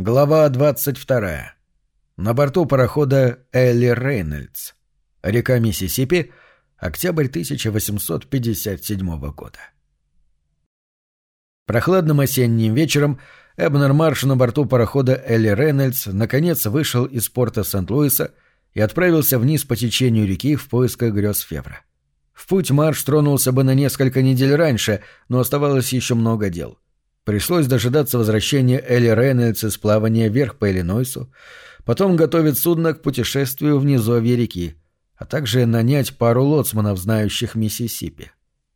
Глава 22. На борту парохода Элли Рейнольдс. Река Миссисипи. Октябрь 1857 года. Прохладным осенним вечером Эбнер Марш на борту парохода Элли Рейнольдс наконец вышел из порта Сент-Луиса и отправился вниз по течению реки в поисках грез Февра. В путь Марш тронулся бы на несколько недель раньше, но оставалось еще много дел — Пришлось дожидаться возвращения Элли Рейнольдс из плавания вверх по Иллинойсу, потом готовить судно к путешествию в низовье реки, а также нанять пару лоцманов, знающих Миссисипи.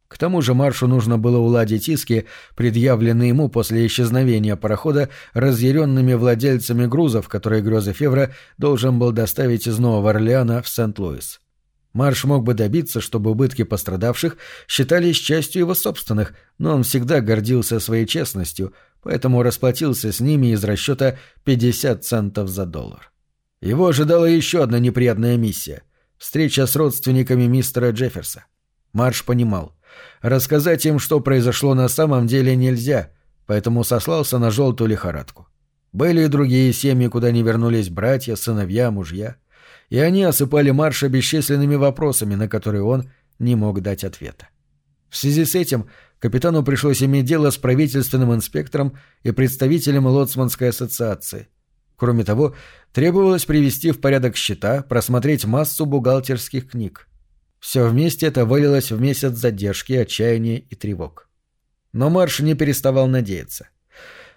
К тому же Маршу нужно было уладить иски, предъявленные ему после исчезновения парохода разъяренными владельцами грузов, которые Гроза Февра должен был доставить из Нового Орлеана в Сент-Луис. Марш мог бы добиться, чтобы убытки пострадавших считались частью его собственных, но он всегда гордился своей честностью, поэтому расплатился с ними из расчета 50 центов за доллар. Его ожидала еще одна неприятная миссия — встреча с родственниками мистера Джефферса. Марш понимал, рассказать им, что произошло на самом деле нельзя, поэтому сослался на желтую лихорадку. Были и другие семьи, куда не вернулись братья, сыновья, мужья — и они осыпали Марша бесчисленными вопросами, на которые он не мог дать ответа. В связи с этим капитану пришлось иметь дело с правительственным инспектором и представителем Лоцманской ассоциации. Кроме того, требовалось привести в порядок счета, просмотреть массу бухгалтерских книг. Все вместе это вылилось в месяц задержки, отчаяния и тревог. Но Марш не переставал надеяться.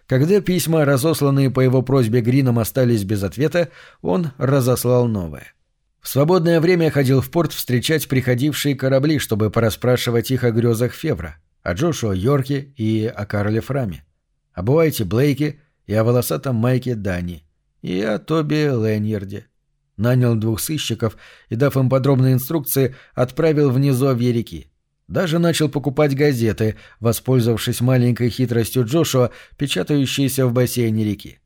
Когда письма, разосланные по его просьбе Грином, остались без ответа, он разослал новое. В свободное время ходил в порт встречать приходившие корабли, чтобы порасспрашивать их о грезах Февра, о Джошуа Йорке и о Карле Фраме, об Уайте Блейке и о волосатом Майке Дани, и о Тоби Лэньерде. Нанял двух сыщиков и, дав им подробные инструкции, отправил в низовье. Даже начал покупать газеты, воспользовавшись маленькой хитростью Джошуа, печатающиеся в бассейне реки.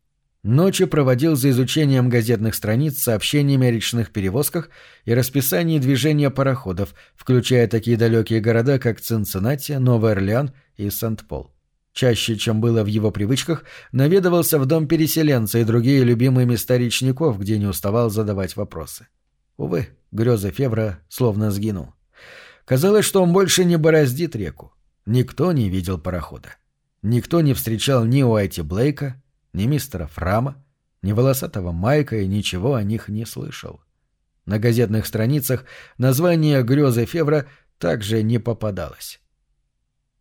Ночи проводил за изучением газетных страниц сообщениями о речных перевозках и расписании движения пароходов, включая такие далекие города, как Цинциннати, Новый Орлеан и Сент-Пол. Чаще, чем было в его привычках, наведывался в дом переселенца и другие любимые места речников, где не уставал задавать вопросы. Увы, греза Февра словно сгинул. Казалось, что он больше не бороздит реку. Никто не видел парохода. Никто не встречал ни Уайти Блейка, ни мистера Фрама, ни волосатого Майка и ничего о них не слышал. На газетных страницах название «Грезы Февра» также не попадалось.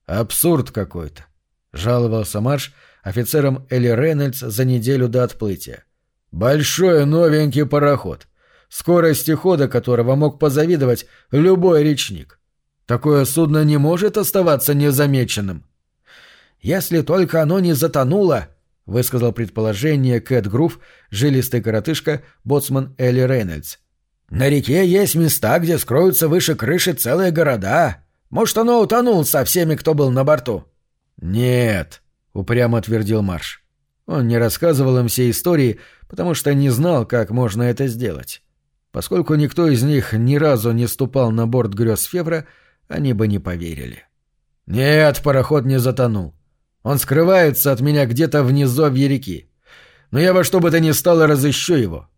«Абсурд какой-то», — жаловался Марш офицерам Элли Рейнольдс за неделю до отплытия. «Большой новенький пароход, скорости хода которого мог позавидовать любой речник. Такое судно не может оставаться незамеченным. Если только оно не затонуло, высказал предположение Кэт Грув, жилистый коротышка, боцман Элли Рейнольдс. На реке есть места, где скроются выше крыши целые города. Может, оно утонуло со всеми, кто был на борту? Нет, упрямо твердил Марш. Он не рассказывал им все истории, потому что не знал, как можно это сделать. Поскольку никто из них ни разу не ступал на борт грез Февра, они бы не поверили. Нет, пароход не затонул. Он скрывается от меня где-то внизу в реки. Но я во что бы то ни стало разыщу его.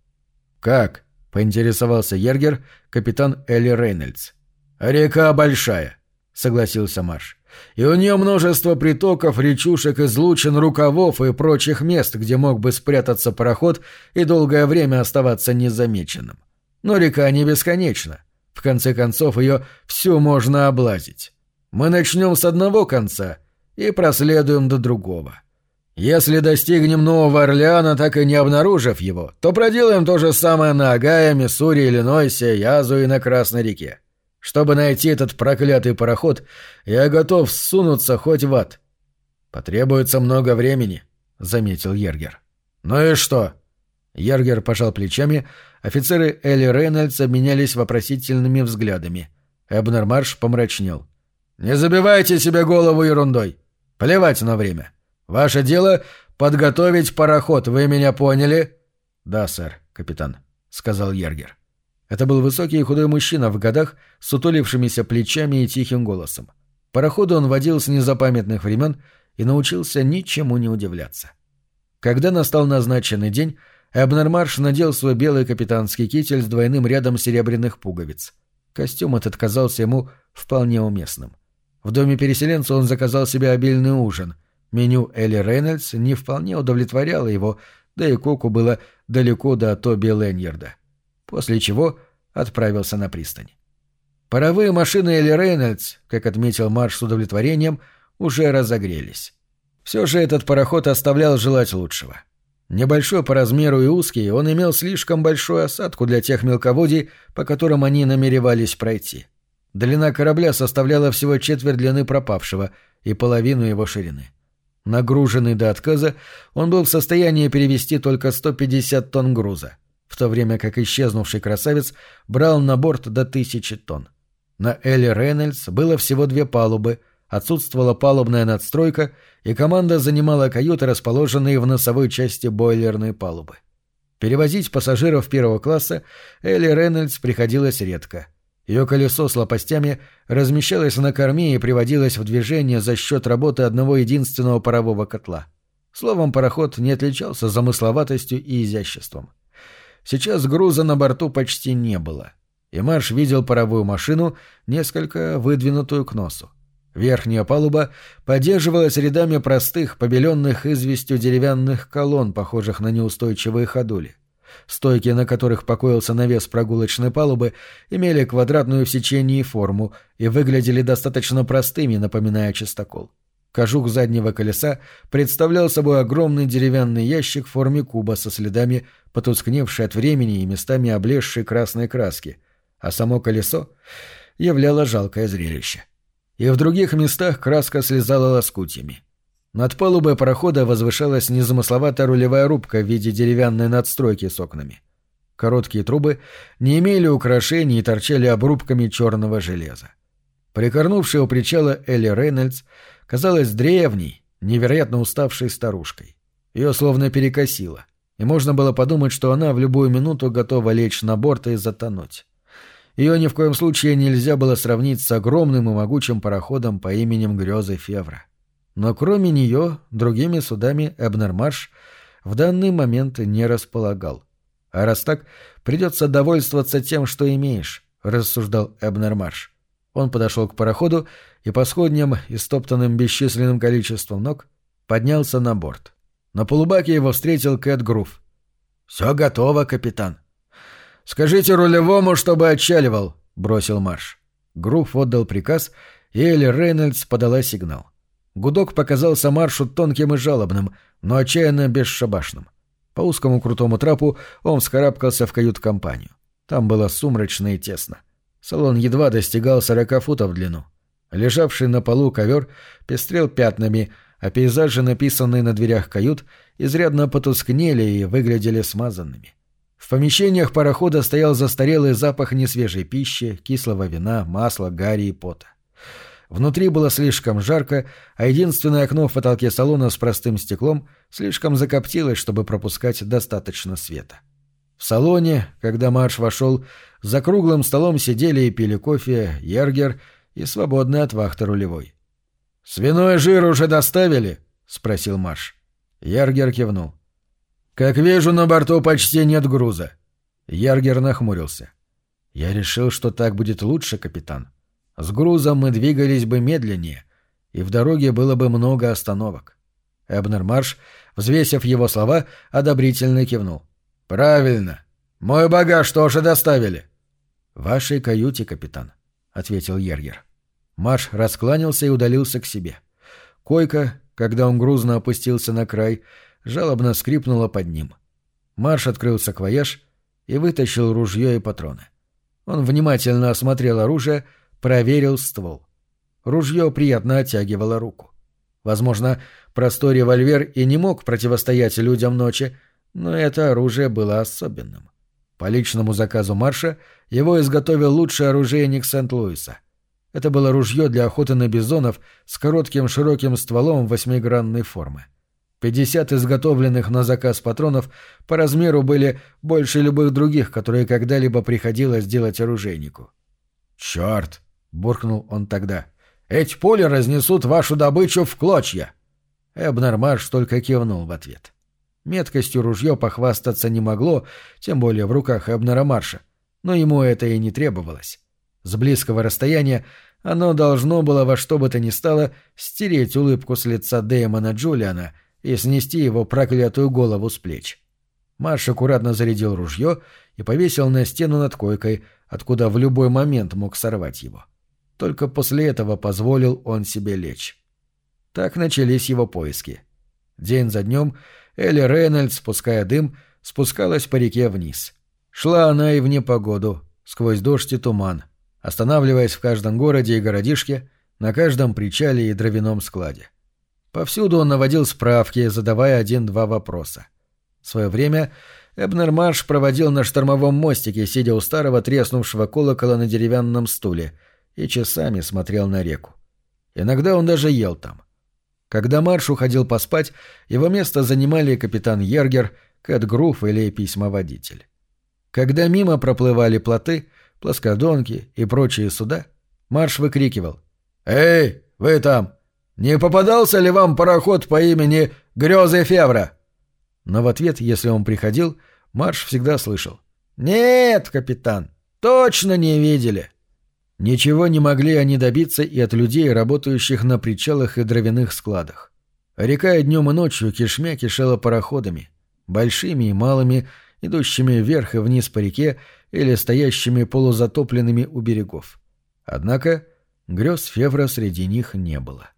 Как? поинтересовался Ергер, капитан Элли Рейнольдс. Река большая, согласился Марш. И у нее множество притоков, речушек, излучин, рукавов и прочих мест, где мог бы спрятаться пароход и долгое время оставаться незамеченным. Но река не бесконечна. В конце концов, ее всю можно облазить. Мы начнем с одного конца и проследуем до другого. Если достигнем Нового Орлеана, так и не обнаружив его, то проделаем то же самое на Огайо, Миссури, Иллинойсе, Язу и на Красной реке. Чтобы найти этот проклятый пароход, я готов сунуться хоть в ад. Потребуется много времени, — заметил Ергер. Ну и что? Ергер пожал плечами, офицеры Элли Рейнольдс обменялись вопросительными взглядами. Эбнер помрачнел. «Не забивайте себе голову ерундой. Плевать на время. Ваше дело — подготовить пароход, вы меня поняли?» «Да, сэр, капитан», — сказал Ергер. Это был высокий и худой мужчина в годах с утолившимися плечами и тихим голосом. Пароходу он водил с незапамятных времен и научился ничему не удивляться. Когда настал назначенный день, Эбнер надел свой белый капитанский китель с двойным рядом серебряных пуговиц. Костюм этот казался ему вполне уместным. В доме переселенца он заказал себе обильный ужин. Меню Элли Рейнольдс не вполне удовлетворяло его, да и Коку было далеко до Тоби Леньерда. После чего отправился на пристань. Паровые машины Элли Рейнольдс, как отметил Марш с удовлетворением, уже разогрелись. Все же этот пароход оставлял желать лучшего. Небольшой по размеру и узкий, он имел слишком большую осадку для тех мелководий, по которым они намеревались пройти. Длина корабля составляла всего четверть длины пропавшего и половину его ширины. Нагруженный до отказа, он был в состоянии перевести только 150 тонн груза, в то время как исчезнувший красавец брал на борт до тысячи тонн. На Элли Рейнольдс было всего две палубы, отсутствовала палубная надстройка, и команда занимала каюты, расположенные в носовой части бойлерной палубы. Перевозить пассажиров первого класса Элли Рейнольдс приходилось редко — ее колесо с лопастями размещалось на корме и приводилось в движение за счет работы одного единственного парового котла. Словом, пароход не отличался замысловатостью и изяществом. Сейчас груза на борту почти не было, и Марш видел паровую машину, несколько выдвинутую к носу. Верхняя палуба поддерживалась рядами простых, побеленных известью деревянных колонн, похожих на неустойчивые ходули. Стойки, на которых покоился навес прогулочной палубы, имели квадратную в сечении форму и выглядели достаточно простыми, напоминая чистокол. Кожух заднего колеса представлял собой огромный деревянный ящик в форме куба со следами потускневшей от времени и местами облезшей красной краски, а само колесо являло жалкое зрелище. И в других местах краска слезала лоскутьями. Над палубой парохода возвышалась незамысловатая рулевая рубка в виде деревянной надстройки с окнами. Короткие трубы не имели украшений и торчали обрубками черного железа. Прикорнувшая у причала Элли Рейнольдс казалась древней, невероятно уставшей старушкой. Ее словно перекосило, и можно было подумать, что она в любую минуту готова лечь на борт и затонуть. Ее ни в коем случае нельзя было сравнить с огромным и могучим пароходом по именем Грёзы Февра. Но кроме нее, другими судами Эбнермарш в данный момент не располагал. А раз так, придется довольствоваться тем, что имеешь, рассуждал Эбнермарш. Он подошел к пароходу и по сходням, истоптанным бесчисленным количеством ног, поднялся на борт. На полубаке его встретил Кэт Грув. «Все готово, капитан». «Скажите рулевому, чтобы отчаливал», — бросил Марш. Грув отдал приказ, и Элли Рейнольдс подала сигнал. Гудок показался маршу тонким и жалобным, но отчаянно бесшабашным. По узкому крутому трапу он вскарабкался в кают-компанию. Там было сумрачно и тесно. Салон едва достигал сорока футов в длину. Лежавший на полу ковер пестрел пятнами, а пейзажи, написанные на дверях кают, изрядно потускнели и выглядели смазанными. В помещениях парохода стоял застарелый запах несвежей пищи, кислого вина, масла, гари и пота. Внутри было слишком жарко, а единственное окно в потолке салона с простым стеклом слишком закоптилось, чтобы пропускать достаточно света. В салоне, когда Марш вошел, за круглым столом сидели и пили кофе Ергер и свободный от вахты рулевой. «Свиной жир уже доставили?» — спросил Марш. Ергер кивнул. «Как вижу, на борту почти нет груза». Ергер нахмурился. «Я решил, что так будет лучше, капитан». С грузом мы двигались бы медленнее, и в дороге было бы много остановок. Эбнер Марш, взвесив его слова, одобрительно кивнул. «Правильно. Мой багаж тоже доставили». «В вашей каюте, капитан», — ответил Ергер. Марш раскланялся и удалился к себе. Койка, когда он грузно опустился на край, жалобно скрипнула под ним. Марш открыл саквояж и вытащил ружье и патроны. Он внимательно осмотрел оружие, проверил ствол. Ружье приятно оттягивало руку. Возможно, простой револьвер и не мог противостоять людям ночи, но это оружие было особенным. По личному заказу Марша его изготовил лучший оружейник Сент-Луиса. Это было ружье для охоты на бизонов с коротким широким стволом восьмигранной формы. Пятьдесят изготовленных на заказ патронов по размеру были больше любых других, которые когда-либо приходилось делать оружейнику. «Черт!» — буркнул он тогда. «Эти пули разнесут вашу добычу в клочья!» Эбнер Марш только кивнул в ответ. Меткостью ружье похвастаться не могло, тем более в руках Эбнера Марша, но ему это и не требовалось. С близкого расстояния оно должно было во что бы то ни стало стереть улыбку с лица Дэймона Джулиана и снести его проклятую голову с плеч. Марш аккуратно зарядил ружье и повесил на стену над койкой, откуда в любой момент мог сорвать его. Только после этого позволил он себе лечь. Так начались его поиски. День за днем Элли Рейнольдс, спуская дым, спускалась по реке вниз. Шла она и в непогоду, сквозь дождь и туман, останавливаясь в каждом городе и городишке, на каждом причале и дровяном складе. Повсюду он наводил справки, задавая один-два вопроса. В свое время Эбнер Марш проводил на штормовом мостике, сидя у старого треснувшего колокола на деревянном стуле, и часами смотрел на реку. Иногда он даже ел там. Когда Марш уходил поспать, его место занимали капитан Ергер, Кэт Груф или письмоводитель. Когда мимо проплывали плоты, плоскодонки и прочие суда, Марш выкрикивал «Эй, вы там! Не попадался ли вам пароход по имени Грёзы Февра?» Но в ответ, если он приходил, Марш всегда слышал «Нет, капитан, точно не видели!» Ничего не могли они добиться и от людей, работающих на причалах и дровяных складах. Река днем и ночью кишмя кишела пароходами, большими и малыми, идущими вверх и вниз по реке или стоящими полузатопленными у берегов. Однако грез Февра среди них не было.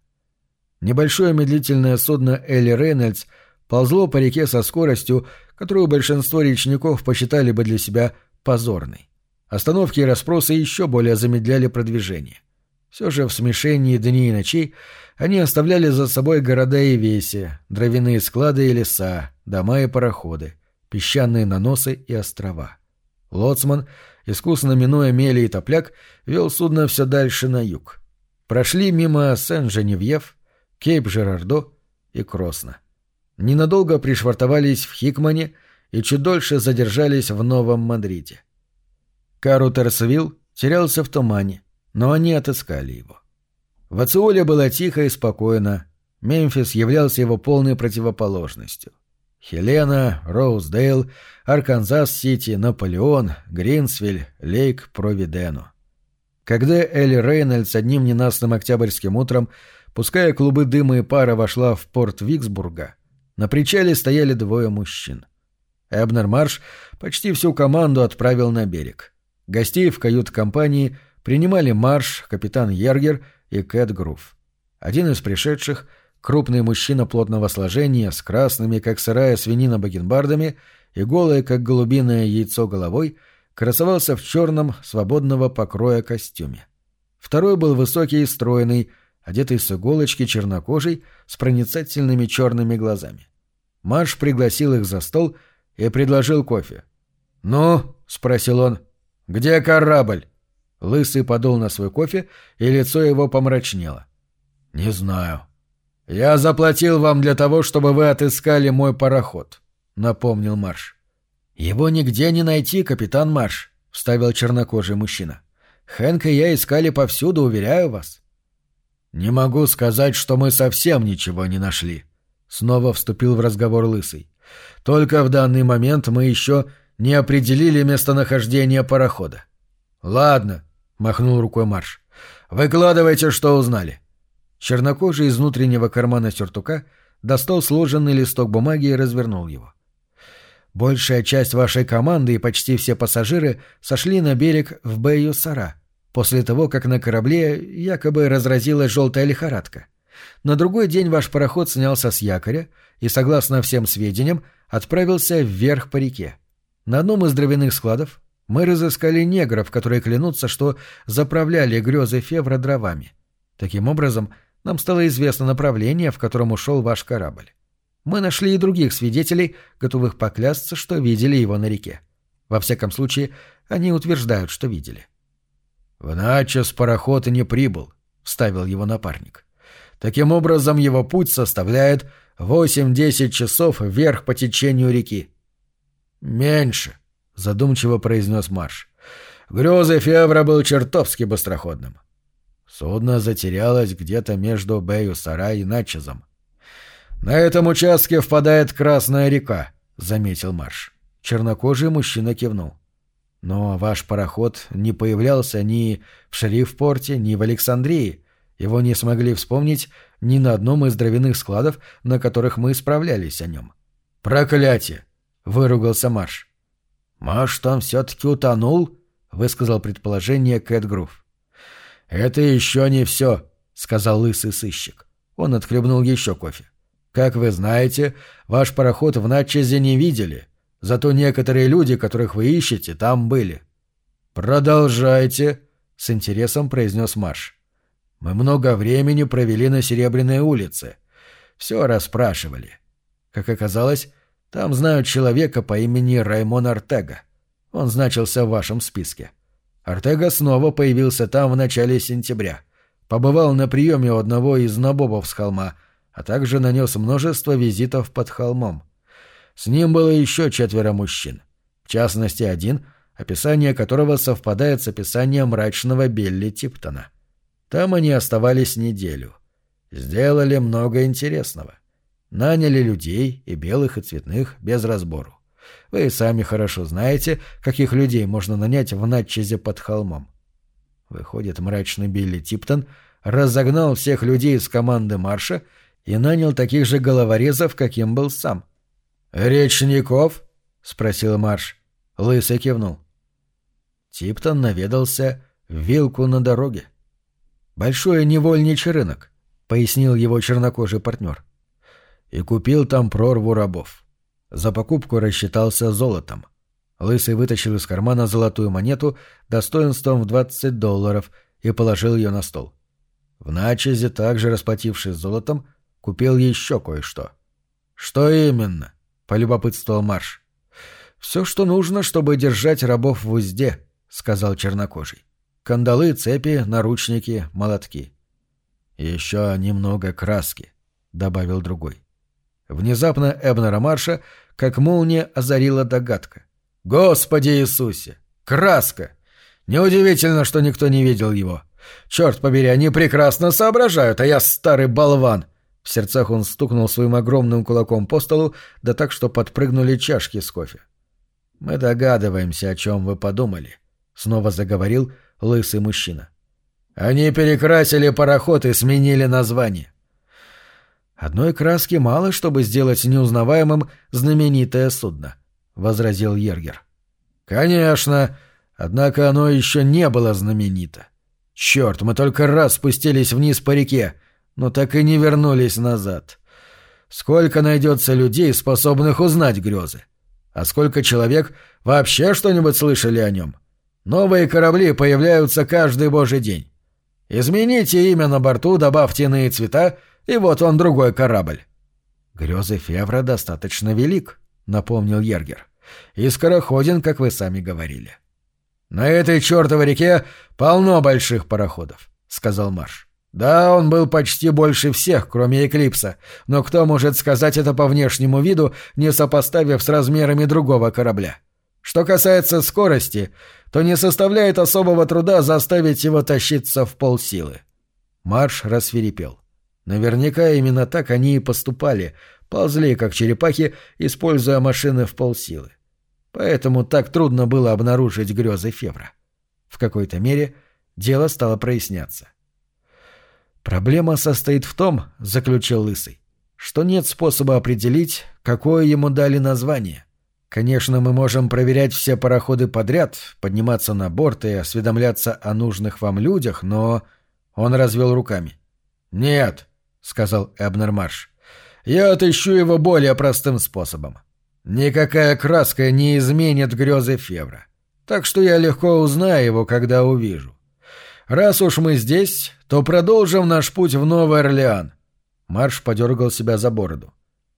Небольшое медлительное судно Элли Рейнольдс ползло по реке со скоростью, которую большинство речников посчитали бы для себя позорной. Остановки и расспросы еще более замедляли продвижение. Все же в смешении дней и ночей они оставляли за собой города и веси, дровяные склады и леса, дома и пароходы, песчаные наносы и острова. Лоцман, искусно минуя мели и топляк, вел судно все дальше на юг. Прошли мимо Сен-Женевьев, Кейп-Жерардо и Кросно. Ненадолго пришвартовались в Хикмане и чуть дольше задержались в Новом Мадриде. Карутерсвилл терялся в тумане, но они отыскали его. В Ациоле было тихо и спокойно. Мемфис являлся его полной противоположностью. Хелена, Роуздейл, Арканзас-Сити, Наполеон, Гринсвиль, Лейк-Провиденс. Когда Элли Рейнольдс одним ненастным октябрьским утром, пуская клубы дыма и пара, вошла в порт Виксбурга, на причале стояли двое мужчин. Эбнер Марш почти всю команду отправил на берег. Гостей в кают-компании принимали Марш, капитан Ергер и Кэт Грув. Один из пришедших, крупный мужчина плотного сложения, с красными, как сырая свинина, бакенбардами и голое, как голубиное яйцо головой, красовался в черном, свободного покроя костюме. Второй был высокий и стройный, одетый с иголочки чернокожий, с проницательными черными глазами. Марш пригласил их за стол и предложил кофе. «Ну?» — спросил он. «Где корабль?» Лысый подул на свой кофе, и лицо его помрачнело. «Не знаю». «Я заплатил вам для того, чтобы вы отыскали мой пароход», — напомнил Марш. «Его нигде не найти, капитан Марш», — вставил чернокожий мужчина. «Хэнк и я искали повсюду, уверяю вас». «Не могу сказать, что мы совсем ничего не нашли», — снова вступил в разговор Лысый. «Только в данный момент мы еще не определили местонахождение парохода. «Ладно», — махнул рукой Марш. «Выкладывайте, что узнали». Чернокожий из внутреннего кармана сюртука достал сложенный листок бумаги и развернул его. «Большая часть вашей команды и почти все пассажиры сошли на берег в Бэйю-Сара после того, как на корабле якобы разразилась желтая лихорадка. На другой день ваш пароход снялся с якоря и, согласно всем сведениям, отправился вверх по реке. На одном из дровяных складов мы разыскали негров, которые клянутся, что заправляли грезы Февра дровами. Таким образом, нам стало известно направление, в котором ушел ваш корабль. Мы нашли и других свидетелей, готовых поклясться, что видели его на реке. Во всяком случае, они утверждают, что видели. «В Начос пароход не прибыл», — вставил его напарник. «Таким образом, его путь составляет 8-10 часов вверх по течению реки. «Меньше», — задумчиво произнес Марш. «Грёзы Февра был чертовски быстроходным. Судно затерялось где-то между Бэю-Сара и Начезом. «На этом участке впадает Красная река», — заметил Марш. Чернокожий мужчина кивнул. «Но ваш пароход не появлялся ни в Шерифпорте, ни в Александрии. Его не смогли вспомнить ни на одном из дровяных складов, на которых мы справлялись о нем». «Проклятие!» — выругался Марш. «Маш там все-таки утонул?» — высказал предположение Кэт Грув. «Это еще не все», — сказал лысый сыщик. Он отхлебнул еще кофе. «Как вы знаете, ваш пароход в Натчезе не видели, зато некоторые люди, которых вы ищете, там были». «Продолжайте», — с интересом произнес Марш. «Мы много времени провели на Серебряной улице. Все расспрашивали. Как оказалось, там знают человека по имени Раймон Артега. Он значился в вашем списке. Артега снова появился там в начале сентября. Побывал на приеме у одного из набобов с холма, а также нанес множество визитов под холмом. С ним было еще четверо мужчин. В частности, один, описание которого совпадает с описанием мрачного Билли Типтона. Там они оставались неделю. Сделали много интересного. Наняли людей, и белых, и цветных, без разбору. Вы сами хорошо знаете, каких людей можно нанять в Натчезе под холмом. Выходит, мрачный Билли Типтон разогнал всех людей из команды марша и нанял таких же головорезов, каким был сам. «Речников?» — спросил Марш. Лысый кивнул. Типтон наведался в вилку на дороге. «Большой невольничий рынок», — пояснил его чернокожий партнер и купил там прорву рабов. За покупку рассчитался золотом. Лысый вытащил из кармана золотую монету достоинством в 20 долларов и положил ее на стол. В Начезе, также расплатившись золотом, купил еще кое-что. «Что именно?» — полюбопытствовал Марш. «Все, что нужно, чтобы держать рабов в узде», — сказал чернокожий. «Кандалы, цепи, наручники, молотки». «Еще немного краски», — добавил другой. Внезапно Эбнера Марша, как молния, озарила догадка. «Господи Иисусе! Краска! Неудивительно, что никто не видел его. Черт побери, они прекрасно соображают, а я старый болван!» В сердцах он стукнул своим огромным кулаком по столу, да так, что подпрыгнули чашки с кофе. «Мы догадываемся, о чем вы подумали», — снова заговорил лысый мужчина. «Они перекрасили пароход и сменили название. «Одной краски мало, чтобы сделать неузнаваемым знаменитое судно», — возразил Ергер. «Конечно, однако оно еще не было знаменито. Черт, мы только раз спустились вниз по реке, но так и не вернулись назад. Сколько найдется людей, способных узнать грезы? А сколько человек вообще что-нибудь слышали о нем? Новые корабли появляются каждый божий день. Измените имя на борту, добавьте иные цвета — и вот он другой корабль. Грезы Февра достаточно велик, напомнил Ергер. И скороходен, как вы сами говорили. На этой чертовой реке полно больших пароходов, сказал Марш. Да, он был почти больше всех, кроме Эклипса, но кто может сказать это по внешнему виду, не сопоставив с размерами другого корабля? Что касается скорости, то не составляет особого труда заставить его тащиться в полсилы. Марш рассверепел. Наверняка именно так они и поступали, ползли, как черепахи, используя машины в полсилы. Поэтому так трудно было обнаружить грезы Февра. В какой-то мере дело стало проясняться. «Проблема состоит в том, — заключил Лысый, — что нет способа определить, какое ему дали название. Конечно, мы можем проверять все пароходы подряд, подниматься на борт и осведомляться о нужных вам людях, но...» Он развел руками. «Нет, — сказал Эбнер Марш. «Я отыщу его более простым способом. Никакая краска не изменит грезы Февра. Так что я легко узнаю его, когда увижу. Раз уж мы здесь, то продолжим наш путь в Новый Орлеан». Марш подергал себя за бороду.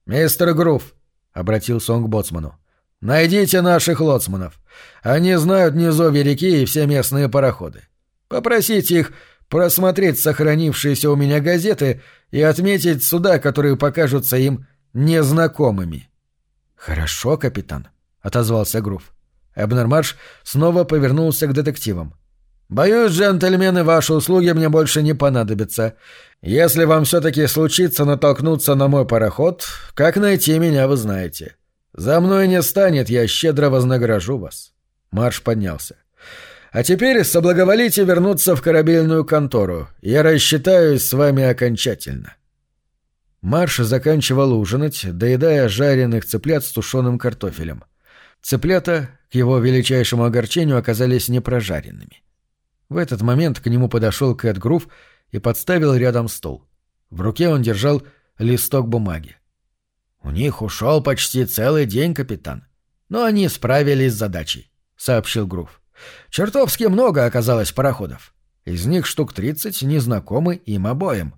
«Мистер Грув», — обратился он к боцману, — «найдите наших лоцманов. Они знают низовья реки и все местные пароходы. Попросите их просмотреть сохранившиеся у меня газеты и отметить суда, которые покажутся им незнакомыми. «Хорошо, капитан», — отозвался Грув. Эбнер Марш снова повернулся к детективам. Боюсь, джентльмены, ваши услуги мне больше не понадобятся. Если вам все-таки случится натолкнуться на мой пароход, как найти меня, вы знаете. За мной не станет, я щедро вознагражу вас». Марш поднялся. «А теперь соблаговолите вернуться в корабельную контору. Я рассчитаюсь с вами окончательно». Марш заканчивал ужинать, доедая жареных цыплят с тушеным картофелем. Цыплята, к его величайшему огорчению, оказались непрожаренными. В этот момент к нему подошел Кэт Грув и подставил рядом стол. В руке он держал листок бумаги. «У них ушел почти целый день, капитан. Но они справились с задачей», — сообщил Грув. «Чертовски много оказалось пароходов. Из них штук тридцать незнакомы им обоим.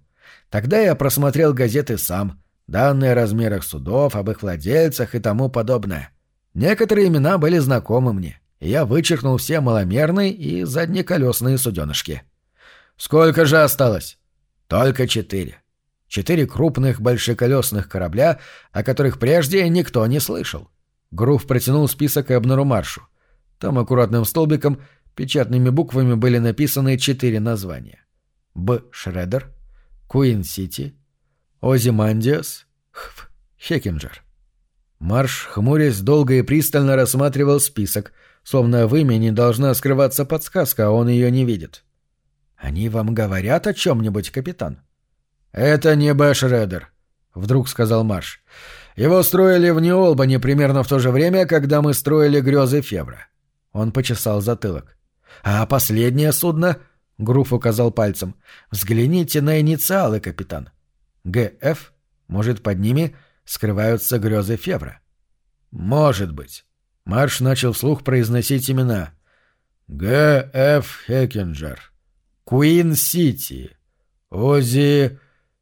Тогда я просмотрел газеты сам, данные о размерах судов, об их владельцах и тому подобное. Некоторые имена были знакомы мне, я вычеркнул все маломерные и заднеколесные суденышки. Сколько же осталось? Только четыре. Четыре крупных большеколесных корабля, о которых прежде никто не слышал. Грув протянул список Эбнеру Маршу. Там аккуратным столбиком печатными буквами были написаны четыре названия. Б. Шредер, Куин-Сити, Озимандиас, Хв, Хекинджер. Марш, хмурясь, долго и пристально рассматривал список, словно в имени должна скрываться подсказка, а он ее не видит. «Они вам говорят о чем-нибудь, капитан?» «Это не Бэшредер», — вдруг сказал Марш. «Его строили в Нью-Олбани примерно в то же время, когда мы строили грезы Февра». Он почесал затылок. «А последнее судно?» Груф указал пальцем. «Взгляните на инициалы, капитан. ГФ? Может, под ними скрываются грезы Февра?» «Может быть». Марш начал вслух произносить имена. «Г.Ф. Хекинджер. Куин-Сити. Ози...»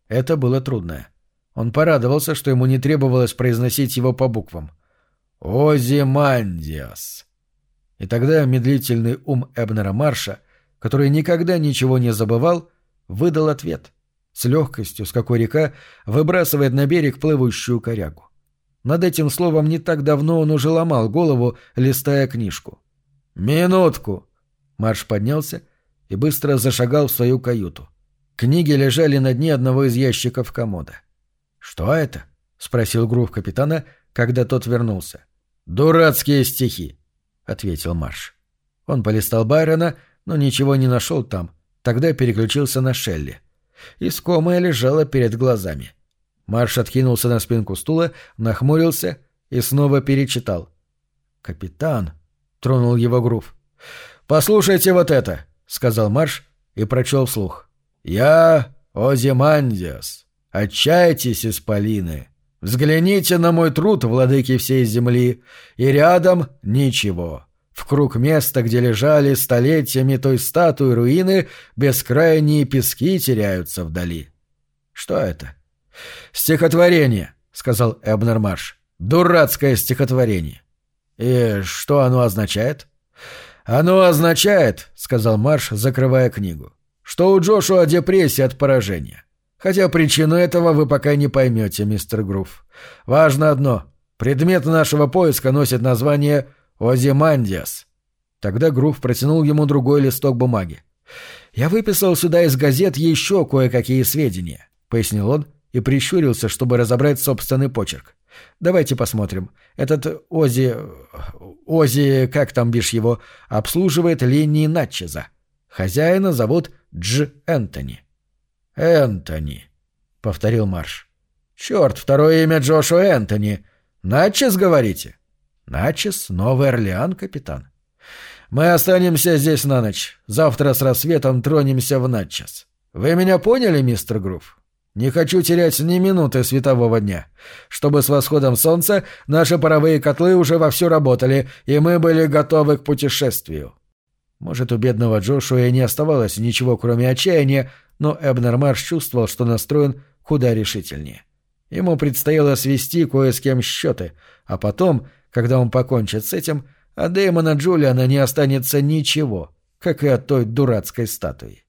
Это было трудно. Он порадовался, что ему не требовалось произносить его по буквам. «Озимандиас». И тогда медлительный ум Эбнера Марша который никогда ничего не забывал, выдал ответ с легкостью, с какой река выбрасывает на берег плывущую корягу. Над этим словом не так давно он уже ломал голову, листая книжку. «Минутку!» Марш поднялся и быстро зашагал в свою каюту. Книги лежали на дне одного из ящиков комода. «Что это?» — спросил Грув капитана, когда тот вернулся. «Дурацкие стихи», — ответил Марш. Он полистал Байрона, но ничего не нашел там, тогда переключился на Шелли. Искомая лежала перед глазами. Марш откинулся на спинку стула, нахмурился и снова перечитал. «Капитан», — тронул его Грув. «Послушайте вот это», — сказал Марш и прочел вслух. «Я Озимандиас. Отчайтесь, исполины. Взгляните на мой труд, владыки всей земли, и рядом ничего. В круг места, где лежали столетиями той статуи руины, бескрайние пески теряются вдали. Что это? Стихотворение, сказал Эбнер Марш. Дурацкое стихотворение. И что оно означает? Оно означает, сказал Марш, закрывая книгу, что у Джошуа депрессия от поражения. Хотя причину этого вы пока не поймете, мистер Грув. Важно одно. Предмет нашего поиска носит название «Озимандиас». Тогда Грув протянул ему другой листок бумаги. «Я выписал сюда из газет еще кое-какие сведения», — пояснил он и прищурился, чтобы разобрать собственный почерк. «Давайте посмотрим. Этот Ози... Ози, как там бишь его, обслуживает линии Натчеза. Хозяина зовут Дж. Энтони». «Энтони», — повторил Марш. «Черт, второе имя Джошуа Энтони. Натчез, говорите?» Начес, Новый Орлеан, капитан. Мы останемся здесь на ночь. Завтра с рассветом тронемся в Начес. Вы меня поняли, мистер Грув? Не хочу терять ни минуты светового дня. Чтобы с восходом солнца наши паровые котлы уже вовсю работали, и мы были готовы к путешествию. Может, у бедного Джошуа и не оставалось ничего, кроме отчаяния, но Эбнер Марш чувствовал, что настроен куда решительнее. Ему предстояло свести кое с кем счеты, а потом когда он покончит с этим, от Дэймона Джулиана не останется ничего, как и от той дурацкой статуи.